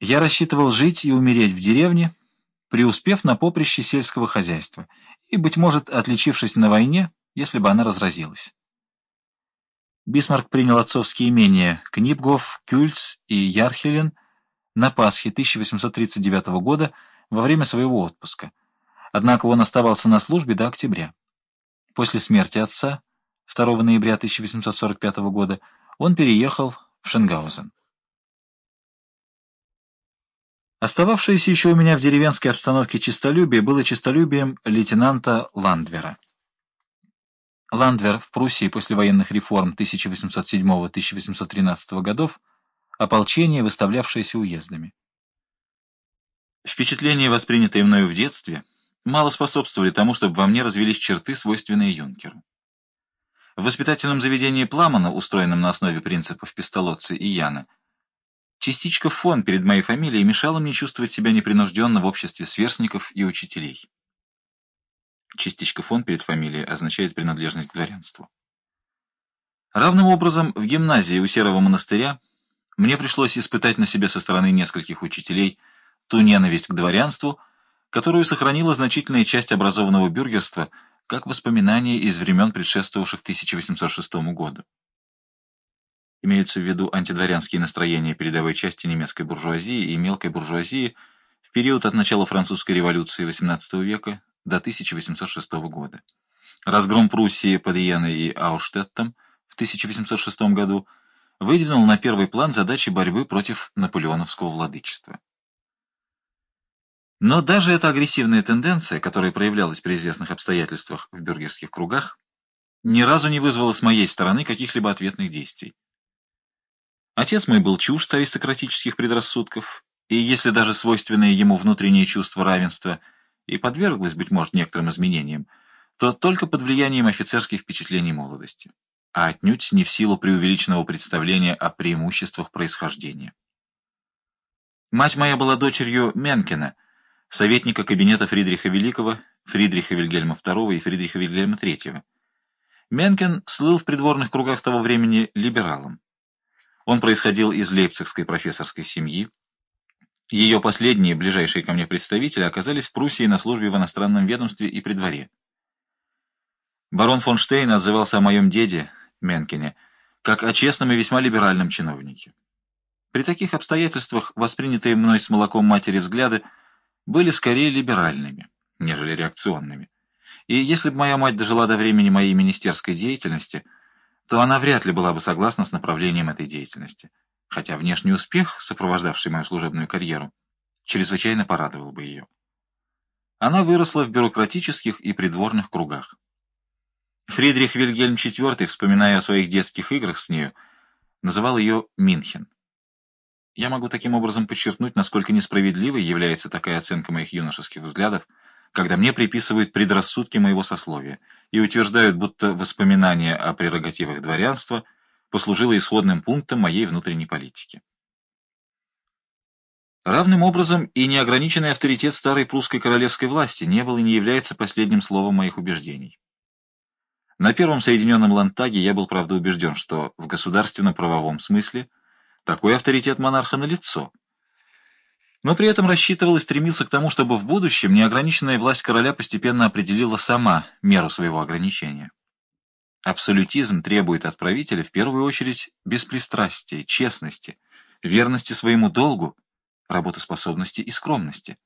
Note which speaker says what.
Speaker 1: Я рассчитывал жить и умереть в деревне, преуспев на поприще сельского хозяйства и, быть может, отличившись на войне, если бы она разразилась. Бисмарк принял отцовские имения Книпгоф, Кюльц и Ярхелен на Пасхе 1839 года во время своего отпуска. Однако он оставался на службе до октября. После смерти отца, 2 ноября 1845 года, он переехал в Шенгаузен. Остававшееся еще у меня в деревенской обстановке честолюбие было честолюбием лейтенанта Ландвера. Ландвер в Пруссии после военных реформ 1807-1813 годов ополчение, выставлявшееся уездами. Впечатления, воспринятые мною в детстве, мало способствовали тому, чтобы во мне развились черты, свойственные юнкеру. В воспитательном заведении Пламана, устроенном на основе принципов Пестолоцци и Яна, Частичка фон перед моей фамилией мешала мне чувствовать себя непринужденно в обществе сверстников и учителей. Частичка фон перед фамилией означает принадлежность к дворянству. Равным образом в гимназии у Серого монастыря мне пришлось испытать на себе со стороны нескольких учителей ту ненависть к дворянству, которую сохранила значительная часть образованного бюргерства как воспоминание из времен предшествовавших 1806 году. Имеются в виду антидворянские настроения передовой части немецкой буржуазии и мелкой буржуазии в период от начала французской революции XVIII века до 1806 года. Разгром Пруссии под Иеной и Ауштеттом в 1806 году выдвинул на первый план задачи борьбы против наполеоновского владычества. Но даже эта агрессивная тенденция, которая проявлялась при известных обстоятельствах в бюргерских кругах, ни разу не вызвала с моей стороны каких-либо ответных действий. Отец мой был чужд аристократических предрассудков, и если даже свойственное ему внутреннее чувство равенства и подверглось, быть может, некоторым изменениям, то только под влиянием офицерских впечатлений молодости, а отнюдь не в силу преувеличенного представления о преимуществах происхождения. Мать моя была дочерью Менкена, советника кабинета Фридриха Великого, Фридриха Вильгельма II и Фридриха Вильгельма III. Менкен слыл в придворных кругах того времени либералом. Он происходил из лейпцигской профессорской семьи. Ее последние, ближайшие ко мне представители, оказались в Пруссии на службе в иностранном ведомстве и при дворе. Барон фон Штейн отзывался о моем деде, Менкине, как о честном и весьма либеральном чиновнике. При таких обстоятельствах воспринятые мной с молоком матери взгляды были скорее либеральными, нежели реакционными. И если бы моя мать дожила до времени моей министерской деятельности – то она вряд ли была бы согласна с направлением этой деятельности, хотя внешний успех, сопровождавший мою служебную карьеру, чрезвычайно порадовал бы ее. Она выросла в бюрократических и придворных кругах. Фридрих Вильгельм IV, вспоминая о своих детских играх с нею, называл ее Минхен. Я могу таким образом подчеркнуть, насколько несправедливой является такая оценка моих юношеских взглядов, когда мне приписывают предрассудки моего сословия и утверждают, будто воспоминание о прерогативах дворянства послужило исходным пунктом моей внутренней политики. Равным образом и неограниченный авторитет старой прусской королевской власти не был и не является последним словом моих убеждений. На Первом Соединенном Лантаге я был, правда, убежден, что в государственно-правовом смысле такой авторитет монарха налицо, но при этом рассчитывал и стремился к тому, чтобы в будущем неограниченная власть короля постепенно определила сама меру своего ограничения. Абсолютизм требует от правителя в первую очередь беспристрастия, честности, верности своему долгу, работоспособности и скромности.